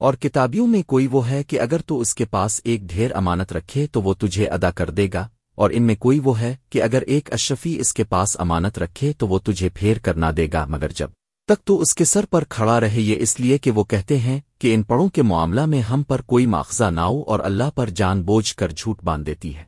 اور کتابیوں میں کوئی وہ ہے کہ اگر تو اس کے پاس ایک ڈھیر امانت رکھے تو وہ تجھے ادا کر دے گا، اور ان میں کوئی وہ ہے کہ اگر ایک اشفی اس کے پاس امانت رکھے تو وہ تجھے پھیر کر نہ دے گا، مگر جب تک تو اس کے سر پر کھڑا رہے یہ اس لیے کہ وہ کہتے ہیں کہ ان پڑوں کے معاملہ میں ہم پر کوئی ماخذہ نہ ہو اور اللہ پر جان بوجھ کر جھوٹ باندھ دیتی ہے۔